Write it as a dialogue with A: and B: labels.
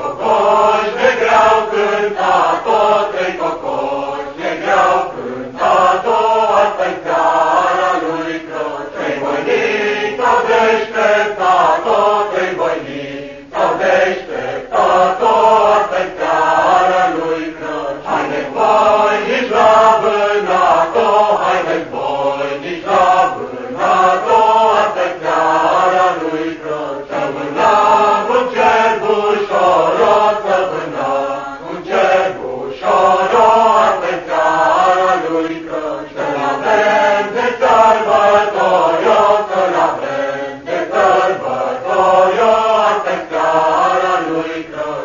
A: cocoși